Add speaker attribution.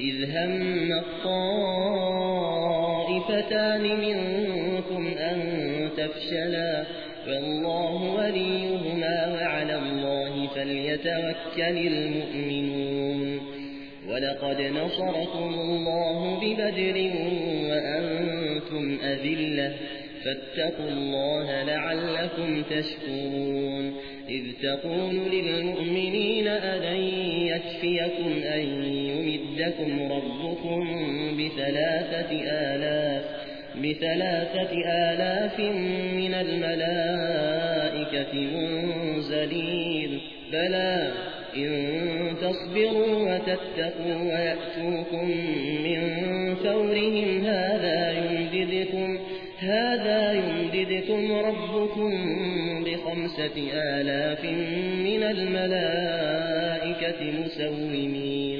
Speaker 1: إذ هم الطائفتان منكم أن تفشلا فالله وليهما وعلى الله فليتوكل المؤمنون ولقد نصركم الله ببدر وأنتم أذلة فاتقوا الله لعلكم تشكرون إذ تقول للمؤمنين ألن يكفيكم أن يمدكم ربكم بثلاثة آلاف بثلاثة آلاف من الملائكة منزلين. بلى إن تصبروا وتتقوا ويأتوكم من فورهم هذا يمددكم هذا يمددكم ربكم بخمسة آلاف من الملائكة مسومين.